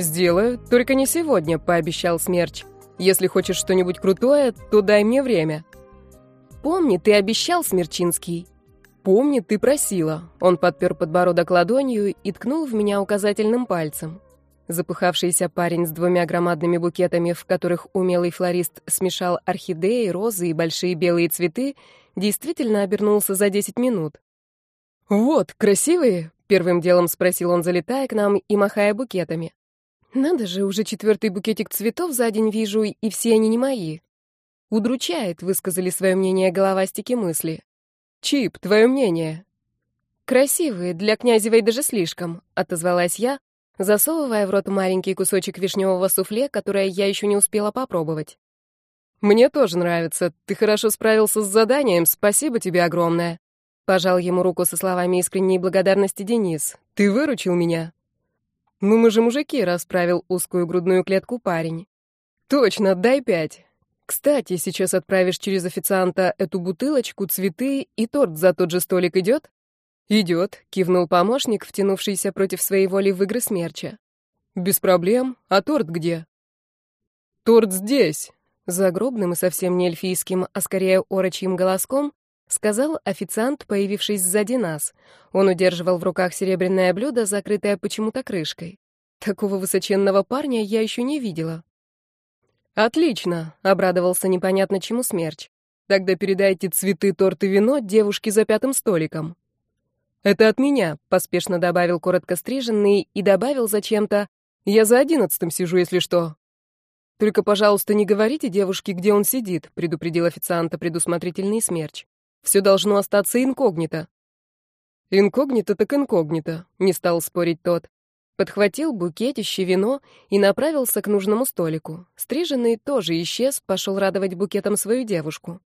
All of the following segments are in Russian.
«Сделаю, только не сегодня», — пообещал Смерч. «Если хочешь что-нибудь крутое, то дай мне время». «Помни, ты обещал, Смерчинский». «Помни, ты просила». Он подпер подбородок ладонью и ткнул в меня указательным пальцем. Запыхавшийся парень с двумя громадными букетами, в которых умелый флорист смешал орхидеи, розы и большие белые цветы, действительно обернулся за 10 минут. «Вот, красивые?» — первым делом спросил он, залетая к нам и махая букетами. «Надо же, уже четвертый букетик цветов за день вижу, и все они не мои». «Удручает», — высказали свое мнение головастики мысли. «Чип, твое мнение?» «Красивые, для Князевой даже слишком», — отозвалась я, засовывая в рот маленький кусочек вишневого суфле, которое я еще не успела попробовать. «Мне тоже нравится. Ты хорошо справился с заданием. Спасибо тебе огромное». Пожал ему руку со словами искренней благодарности Денис. «Ты выручил меня». «Ну мы же мужики», — расправил узкую грудную клетку парень. «Точно, дай пять. Кстати, сейчас отправишь через официанта эту бутылочку, цветы и торт за тот же столик идет?» «Идет», — кивнул помощник, втянувшийся против своей воли в игры смерча. «Без проблем. А торт где?» «Торт здесь», — загробным и совсем не эльфийским, а скорее орочьим голоском сказал официант, появившись сзади нас. Он удерживал в руках серебряное блюдо, закрытое почему-то крышкой. Такого высоченного парня я еще не видела. «Отлично», — обрадовался непонятно чему смерч. «Тогда передайте цветы, торт и вино девушке за пятым столиком». «Это от меня», — поспешно добавил коротко стриженный и добавил зачем-то. «Я за одиннадцатым сижу, если что». «Только, пожалуйста, не говорите девушке, где он сидит», — предупредил официанта предусмотрительный смерч. «Все должно остаться инкогнито». «Инкогнито так инкогнито», — не стал спорить тот. Подхватил букетище, вино и направился к нужному столику. Стриженный тоже исчез, пошел радовать букетом свою девушку.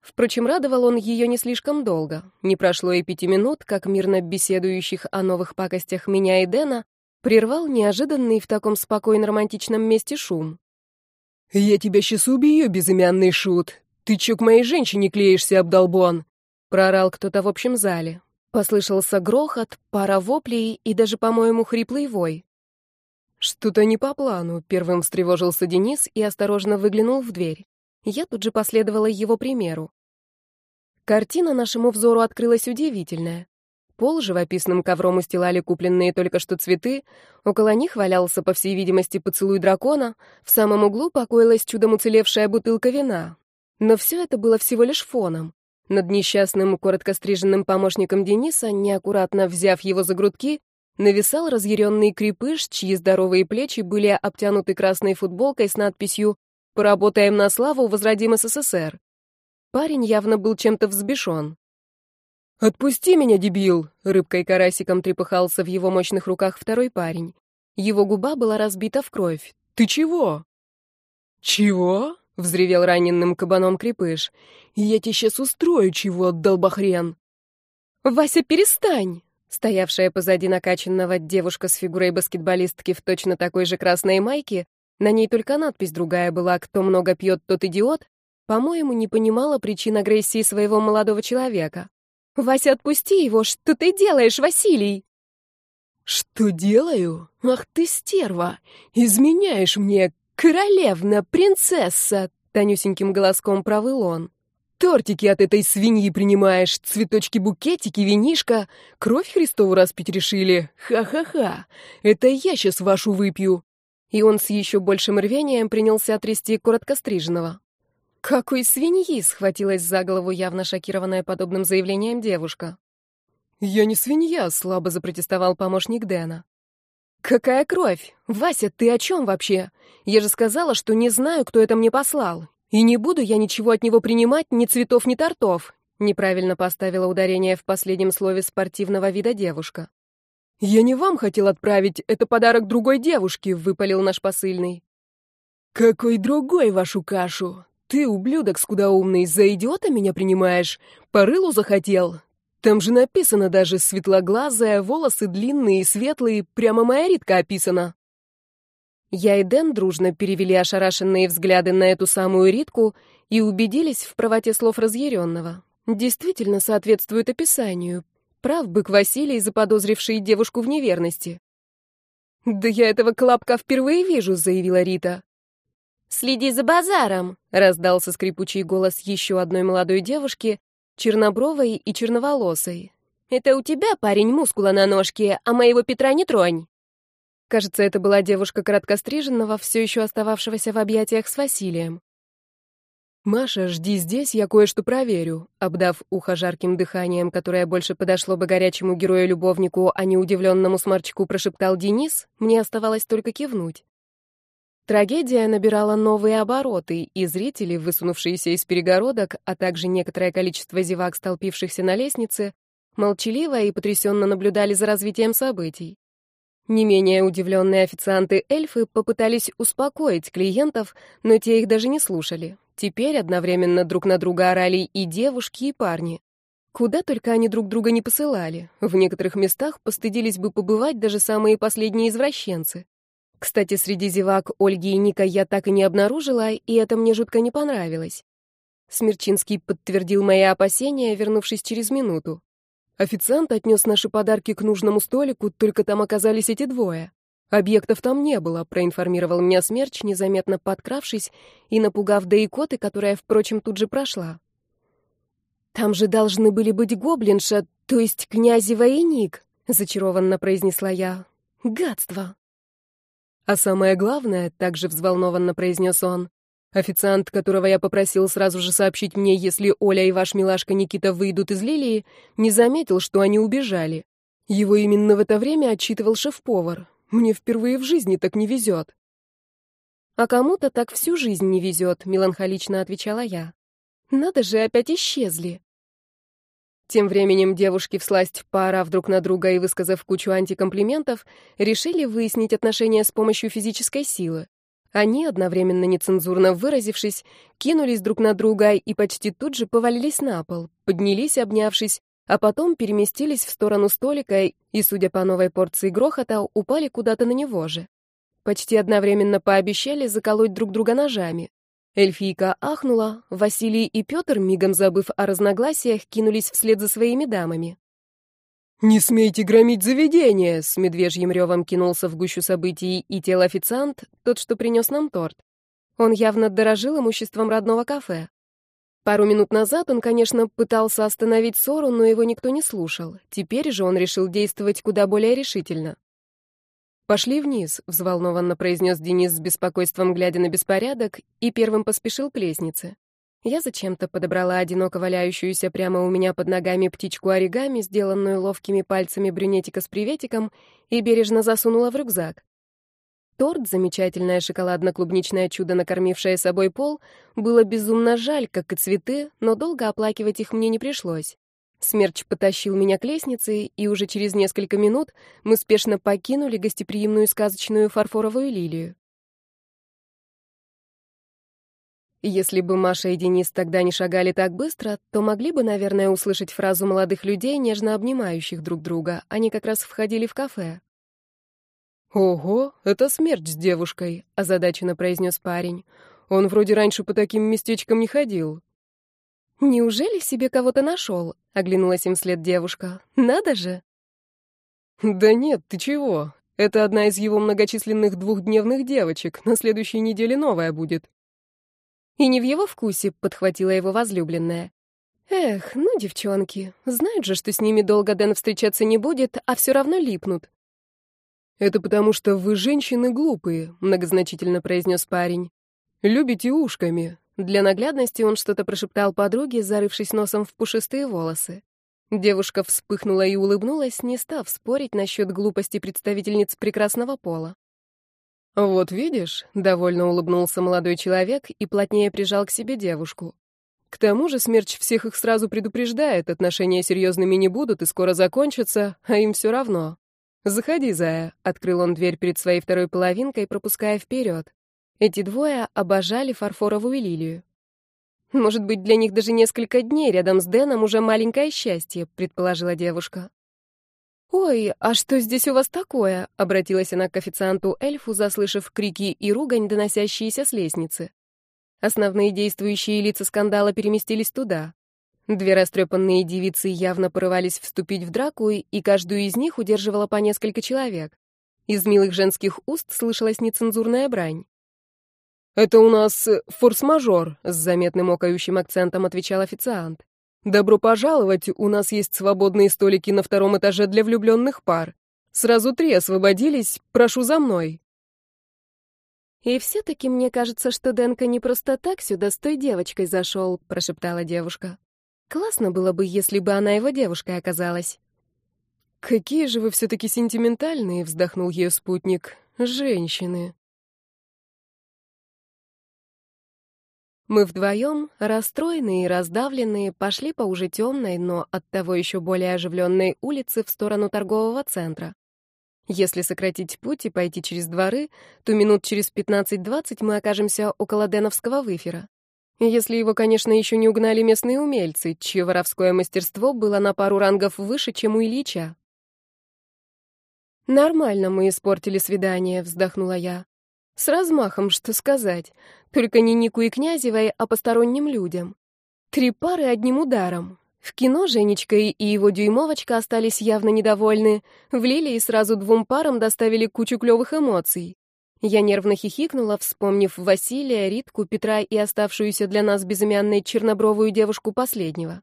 Впрочем, радовал он ее не слишком долго. Не прошло и пяти минут, как мирно беседующих о новых пакостях меня и Дэна прервал неожиданный в таком спокойно романтичном месте шум. «Я тебя сейчас убью, безымянный шут! Ты чё к моей женщине клеишься, обдолбон?» Проорал кто-то в общем зале. Послышался грохот, пара воплей и даже, по-моему, хриплый вой. «Что-то не по плану», — первым встревожился Денис и осторожно выглянул в дверь. Я тут же последовала его примеру. Картина нашему взору открылась удивительная. Пол живописным ковром устилали купленные только что цветы, около них валялся, по всей видимости, поцелуй дракона, в самом углу покоилась чудом уцелевшая бутылка вина. Но все это было всего лишь фоном. Над несчастным, коротко стриженным помощником Дениса, неаккуратно взяв его за грудки, нависал разъяренный крепыш, чьи здоровые плечи были обтянуты красной футболкой с надписью Поработаем на славу, возродим СССР. Парень явно был чем-то взбешен. «Отпусти меня, дебил!» — рыбкой-карасиком трепыхался в его мощных руках второй парень. Его губа была разбита в кровь. «Ты чего?» «Чего?» — взревел раненым кабаном крепыш. «Я тебе сейчас устрою чего, долбохрен!» «Вася, перестань!» Стоявшая позади накачанного девушка с фигурой баскетболистки в точно такой же красной майке на ней только надпись другая была «Кто много пьет, тот идиот», по-моему, не понимала причин агрессии своего молодого человека. «Вася, отпусти его! Что ты делаешь, Василий?» «Что делаю? Ах ты стерва! Изменяешь мне, королевна, принцесса!» Тонюсеньким голоском провыл он. «Тортики от этой свиньи принимаешь, цветочки-букетики, винишко, кровь Христову распить решили? Ха-ха-ха! Это я сейчас вашу выпью!» и он с еще большим рвением принялся трясти короткостриженного. «Какой свиньи!» — схватилась за голову явно шокированная подобным заявлением девушка. «Я не свинья!» — слабо запротестовал помощник Дэна. «Какая кровь? Вася, ты о чем вообще? Я же сказала, что не знаю, кто это мне послал. И не буду я ничего от него принимать, ни цветов, ни тортов!» Неправильно поставила ударение в последнем слове спортивного вида девушка. «Я не вам хотел отправить, это подарок другой девушке», — выпалил наш посыльный. «Какой другой вашу кашу? Ты, ублюдок скудоумный, за идиота меня принимаешь? По рылу захотел? Там же написано даже светлоглазая, волосы длинные и светлые, прямо моя Ритка описана». Я и Дэн дружно перевели ошарашенные взгляды на эту самую Ритку и убедились в правоте слов разъяренного. Действительно соответствует описанию. Прав бык Василий, заподозривший девушку в неверности. «Да я этого клапка впервые вижу», — заявила Рита. «Следи за базаром», — раздался скрипучий голос еще одной молодой девушки, чернобровой и черноволосой. «Это у тебя, парень, мускула на ножке, а моего Петра не тронь». Кажется, это была девушка короткостриженного, все еще остававшегося в объятиях с Василием. «Маша, жди здесь, я кое-что проверю», — обдав ухо жарким дыханием, которое больше подошло бы горячему герою-любовнику, а не удивленному сморчку, прошептал Денис, мне оставалось только кивнуть. Трагедия набирала новые обороты, и зрители, высунувшиеся из перегородок, а также некоторое количество зевак, столпившихся на лестнице, молчаливо и потрясенно наблюдали за развитием событий. Не менее удивленные официанты-эльфы попытались успокоить клиентов, но те их даже не слушали. Теперь одновременно друг на друга орали и девушки, и парни. Куда только они друг друга не посылали. В некоторых местах постыдились бы побывать даже самые последние извращенцы. Кстати, среди зевак Ольги и Ника я так и не обнаружила, и это мне жутко не понравилось. Смерчинский подтвердил мои опасения, вернувшись через минуту. Официант отнес наши подарки к нужному столику, только там оказались эти двое. «Объектов там не было», — проинформировал меня Смерч, незаметно подкравшись и напугав Дейкоты, которая, впрочем, тут же прошла. «Там же должны были быть гоблинша, то есть князева и Ник», — зачарованно произнесла я. «Гадство». «А самое главное», — также взволнованно произнес он, официант, которого я попросил сразу же сообщить мне, если Оля и ваш милашка Никита выйдут из Лилии, не заметил, что они убежали. Его именно в это время отчитывал шеф-повар. Мне впервые в жизни так не везет. А кому-то так всю жизнь не везет, меланхолично отвечала я. Надо же, опять исчезли. Тем временем девушки, всласть поорав друг на друга и высказав кучу антикомплиментов, решили выяснить отношения с помощью физической силы. Они, одновременно нецензурно выразившись, кинулись друг на друга и почти тут же повалились на пол, поднялись, обнявшись, а потом переместились в сторону столика и, судя по новой порции грохота, упали куда-то на него же. Почти одновременно пообещали заколоть друг друга ножами. Эльфийка ахнула, Василий и Петр, мигом забыв о разногласиях, кинулись вслед за своими дамами. «Не смейте громить заведение!» — с медвежьим ревом кинулся в гущу событий и телоофициант, тот, что принес нам торт. Он явно дорожил имуществом родного кафе. Пару минут назад он, конечно, пытался остановить ссору, но его никто не слушал. Теперь же он решил действовать куда более решительно. «Пошли вниз», — взволнованно произнес Денис с беспокойством, глядя на беспорядок, и первым поспешил к лестнице. Я зачем-то подобрала одиноко валяющуюся прямо у меня под ногами птичку оригами, сделанную ловкими пальцами брюнетика с приветиком, и бережно засунула в рюкзак. Торт, замечательное шоколадно-клубничное чудо, накормившее собой пол, было безумно жаль, как и цветы, но долго оплакивать их мне не пришлось. Смерч потащил меня к лестнице, и уже через несколько минут мы спешно покинули гостеприимную сказочную фарфоровую лилию. Если бы Маша и Денис тогда не шагали так быстро, то могли бы, наверное, услышать фразу молодых людей, нежно обнимающих друг друга. Они как раз входили в кафе. «Ого, это смерть с девушкой», — озадаченно произнес парень. «Он вроде раньше по таким местечкам не ходил». «Неужели себе кого-то нашел?» — оглянулась им вслед девушка. «Надо же!» «Да нет, ты чего? Это одна из его многочисленных двухдневных девочек. На следующей неделе новая будет». «И не в его вкусе», — подхватила его возлюбленная. «Эх, ну, девчонки, знают же, что с ними долго Дэн встречаться не будет, а все равно липнут. «Это потому, что вы женщины глупые», — многозначительно произнес парень. «Любите ушками». Для наглядности он что-то прошептал подруге, зарывшись носом в пушистые волосы. Девушка вспыхнула и улыбнулась, не став спорить насчет глупости представительниц прекрасного пола. «Вот видишь», — довольно улыбнулся молодой человек и плотнее прижал к себе девушку. «К тому же смерч всех их сразу предупреждает, отношения серьезными не будут и скоро закончатся, а им все равно. «Заходи, Зая», — открыл он дверь перед своей второй половинкой, пропуская вперед. Эти двое обожали фарфоровую лилию. «Может быть, для них даже несколько дней рядом с Дэном уже маленькое счастье», — предположила девушка. «Ой, а что здесь у вас такое?» — обратилась она к официанту-эльфу, заслышав крики и ругань, доносящиеся с лестницы. Основные действующие лица скандала переместились туда. Две растрепанные девицы явно порывались вступить в драку, и каждую из них удерживала по несколько человек. Из милых женских уст слышалась нецензурная брань. «Это у нас форс-мажор», — с заметным окающим акцентом отвечал официант. «Добро пожаловать, у нас есть свободные столики на втором этаже для влюбленных пар. Сразу три освободились, прошу за мной». «И все-таки мне кажется, что Дэнка не просто так сюда с той девочкой зашел», — прошептала девушка. «Классно было бы, если бы она его девушкой оказалась». «Какие же вы все-таки сентиментальные», — вздохнул ее спутник. «Женщины». Мы вдвоем, расстроенные и раздавленные, пошли по уже темной, но оттого еще более оживленной улице в сторону торгового центра. Если сократить путь и пойти через дворы, то минут через 15-20 мы окажемся около Деновского выфера. Если его, конечно, еще не угнали местные умельцы, чье воровское мастерство было на пару рангов выше, чем у Ильича. «Нормально мы испортили свидание», — вздохнула я. С размахом, что сказать. Только не Нику и Князевой, а посторонним людям. Три пары одним ударом. В кино Женечка и его дюймовочка остались явно недовольны. В Лилии сразу двум парам доставили кучу клевых эмоций. Я нервно хихикнула, вспомнив Василия, Ритку, Петра и оставшуюся для нас безымянной чернобровую девушку последнего.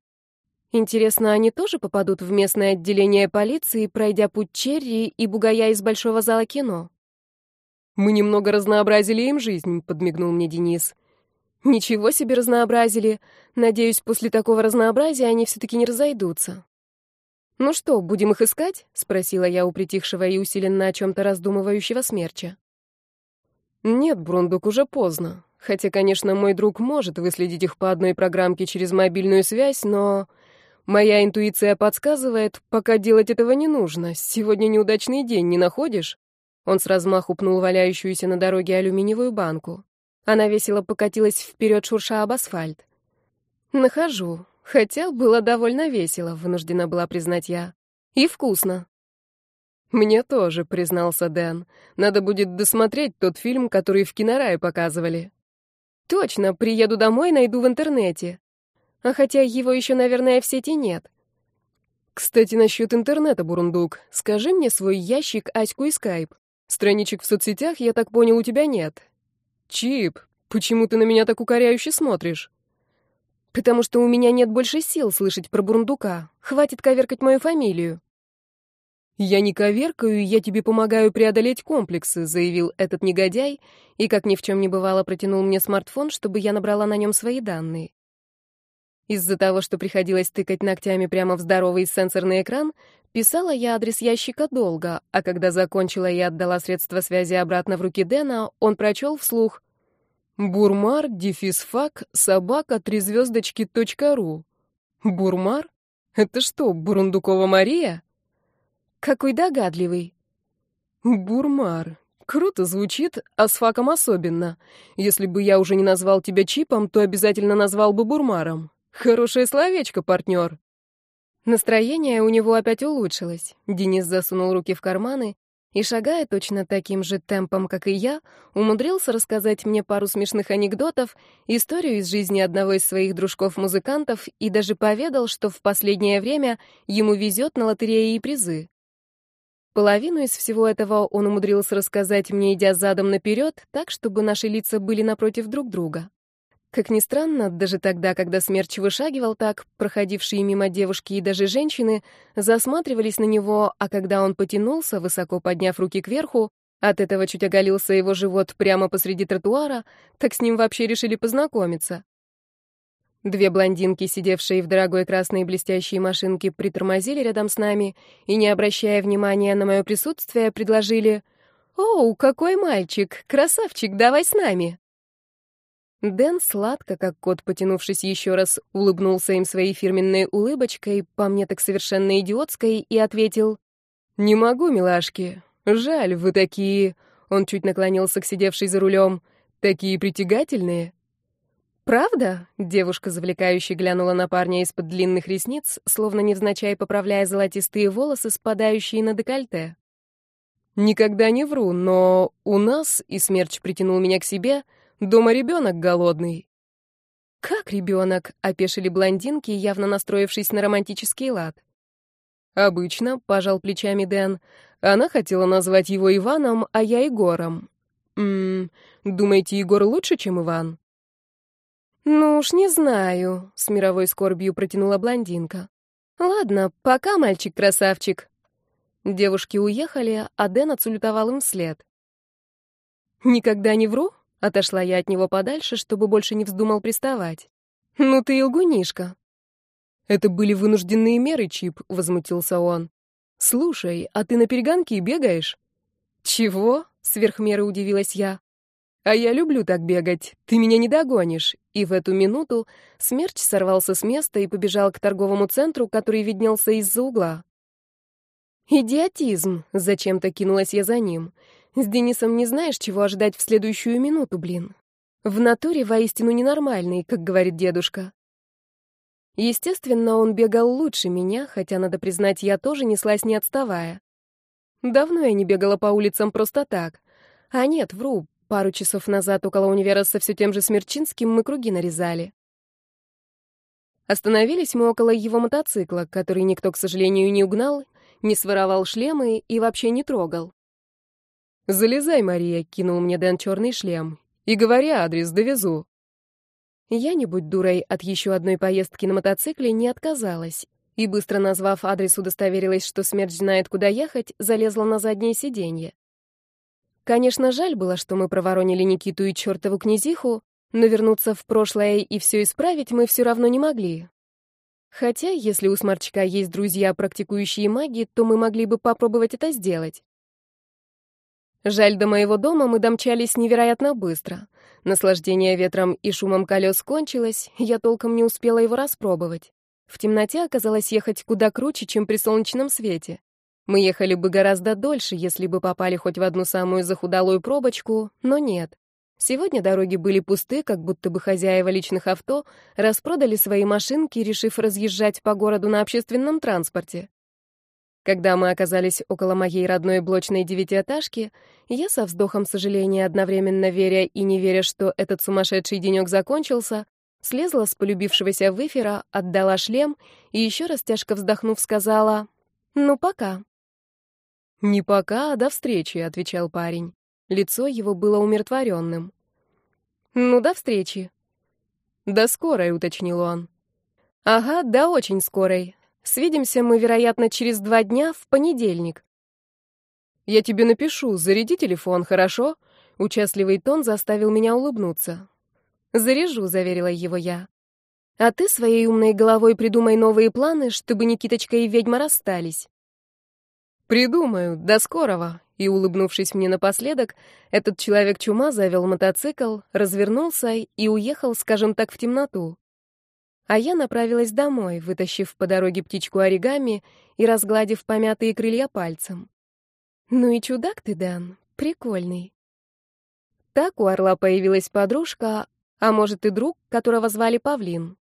Интересно, они тоже попадут в местное отделение полиции, пройдя путь Черри и Бугая из большого зала кино? «Мы немного разнообразили им жизнь», — подмигнул мне Денис. «Ничего себе разнообразили. Надеюсь, после такого разнообразия они все-таки не разойдутся». «Ну что, будем их искать?» — спросила я у притихшего и усиленно о чем-то раздумывающего смерча. «Нет, Брундук, уже поздно. Хотя, конечно, мой друг может выследить их по одной программке через мобильную связь, но моя интуиция подсказывает, пока делать этого не нужно. Сегодня неудачный день, не находишь?» Он с размаху пнул валяющуюся на дороге алюминиевую банку. Она весело покатилась вперед, шурша об асфальт. «Нахожу. Хотя было довольно весело», — вынуждена была признать я. «И вкусно». «Мне тоже», — признался Дэн. «Надо будет досмотреть тот фильм, который в кинорае показывали». «Точно, приеду домой, найду в интернете. А хотя его еще, наверное, в сети нет». «Кстати, насчет интернета, Бурундук. Скажи мне свой ящик, Аську и Скайп. Страничек в соцсетях, я так понял, у тебя нет. Чип, почему ты на меня так укоряюще смотришь? Потому что у меня нет больше сил слышать про бурундука. Хватит коверкать мою фамилию. «Я не коверкаю, я тебе помогаю преодолеть комплексы», — заявил этот негодяй, и, как ни в чем не бывало, протянул мне смартфон, чтобы я набрала на нем свои данные. Из-за того, что приходилось тыкать ногтями прямо в здоровый сенсорный экран, писала я адрес ящика долго, а когда закончила и отдала средства связи обратно в руки Дэна, он прочел вслух «Бурмар, дефисфак, собака, трезвездочки, точка ру». «Бурмар? Это что, Бурундукова Мария?» «Какой догадливый». «Бурмар. Круто звучит, а с факом особенно. Если бы я уже не назвал тебя Чипом, то обязательно назвал бы Бурмаром. Хорошее словечко, партнер. Настроение у него опять улучшилось. Денис засунул руки в карманы и, шагая точно таким же темпом, как и я, умудрился рассказать мне пару смешных анекдотов, историю из жизни одного из своих дружков-музыкантов и даже поведал, что в последнее время ему везет на лотереи и призы. Половину из всего этого он умудрился рассказать мне, идя задом наперед, так, чтобы наши лица были напротив друг друга. Как ни странно, даже тогда, когда смерч вышагивал так, проходившие мимо девушки и даже женщины засматривались на него, а когда он потянулся, высоко подняв руки кверху, от этого чуть оголился его живот прямо посреди тротуара, так с ним вообще решили познакомиться. Две блондинки, сидевшие в дорогой красной блестящей машинке, притормозили рядом с нами и, не обращая внимания на мое присутствие, предложили «Оу, какой мальчик! Красавчик, давай с нами!» Дэн сладко, как кот, потянувшись еще раз, улыбнулся им своей фирменной улыбочкой, по мне так совершенно идиотской, и ответил «Не могу, милашки. Жаль, вы такие...» Он чуть наклонился к сидевшей за рулем. «Такие притягательные». «Правда?» — девушка завлекающе глянула на парня из-под длинных ресниц, словно невзначай поправляя золотистые волосы, спадающие на декольте. «Никогда не вру, но у нас, и смерч притянул меня к себе, — Дома ребенок голодный». «Как ребенок?» — опешили блондинки, явно настроившись на романтический лад. Обычно, пожал плечами Дэн. Она хотела назвать его Иваном, а я Егором. Ммм, думаете, Егор лучше, чем Иван? Ну уж не знаю, с мировой скорбью протянула блондинка. Ладно, пока, мальчик-красавчик. Девушки уехали, а Дэн отсулютовал им вслед. «Никогда не вру?» — отошла я от него подальше, чтобы больше не вздумал приставать. «Ну ты и лгунишка». «Это были вынужденные меры, Чип», — возмутился он. «Слушай, а ты на перегонки бегаешь?» «Чего?» — сверх меры удивилась я. «А я люблю так бегать. Ты меня не догонишь». И в эту минуту Смерч сорвался с места и побежал к торговому центру, который виднелся из-за угла. «Идиотизм!» — зачем-то кинулась я за ним. «С Денисом не знаешь, чего ожидать в следующую минуту, блин. В натуре воистину ненормальный, как говорит дедушка». Естественно, он бегал лучше меня, хотя, надо признать, я тоже неслась не отставая. Давно я не бегала по улицам просто так. А нет, вру, пару часов назад около универа со все тем же Смерчинским мы круги нарезали. Остановились мы около его мотоцикла, который никто, к сожалению, не угнал, не своровал шлемы и вообще не трогал. «Залезай, Мария», — кинул мне Дэн черный шлем. «И говори адрес, довезу». Я, не будь дурой, от еще одной поездки на мотоцикле не отказалась. И, быстро назвав адрес, удостоверилась, что смерть знает, куда ехать, залезла на заднее сиденье. Конечно, жаль было, что мы проворонили Никиту и чертову князиху, но вернуться в прошлое и все исправить мы все равно не могли. Хотя, если у сморчка есть друзья, практикующие маги, то мы могли бы попробовать это сделать. Жаль, до моего дома мы домчались невероятно быстро. Наслаждение ветром и шумом колес кончилось, я толком не успела его распробовать. В темноте оказалось ехать куда круче, чем при солнечном свете. Мы ехали бы гораздо дольше, если бы попали хоть в одну самую захудалую пробочку, но нет. Сегодня дороги были пусты, как будто бы хозяева личных авто распродали свои машинки, решив разъезжать по городу на общественном транспорте. Когда мы оказались около моей родной блочной девятиэтажки, я со вздохом сожаления, одновременно веря и не веря, что этот сумасшедший денек закончился, слезла с полюбившегося выфера, отдала шлем и еще раз тяжко вздохнув сказала «Ну, пока». «Не пока, а до встречи», — отвечал парень. Лицо его было умиротворенным. «Ну, до встречи». «До скорой», — уточнил он. «Ага, да очень скорой. Свидимся мы, вероятно, через два дня, в понедельник. Я тебе напишу, заряди телефон, хорошо? Участливый тон заставил меня улыбнуться. Заряжу, заверила его я. А ты своей умной головой придумай новые планы, чтобы Никиточка и ведьма расстались. Придумаю. До скорого. И улыбнувшись мне напоследок, этот человек-чума завел мотоцикл, развернулся и уехал, скажем так, в темноту. А я направилась домой, вытащив по дороге птичку оригами и разгладив помятые крылья пальцем. Ну и чудак ты, Дан, прикольный. Так у орла появилась подружка, а может и друг, которого звали Павлин.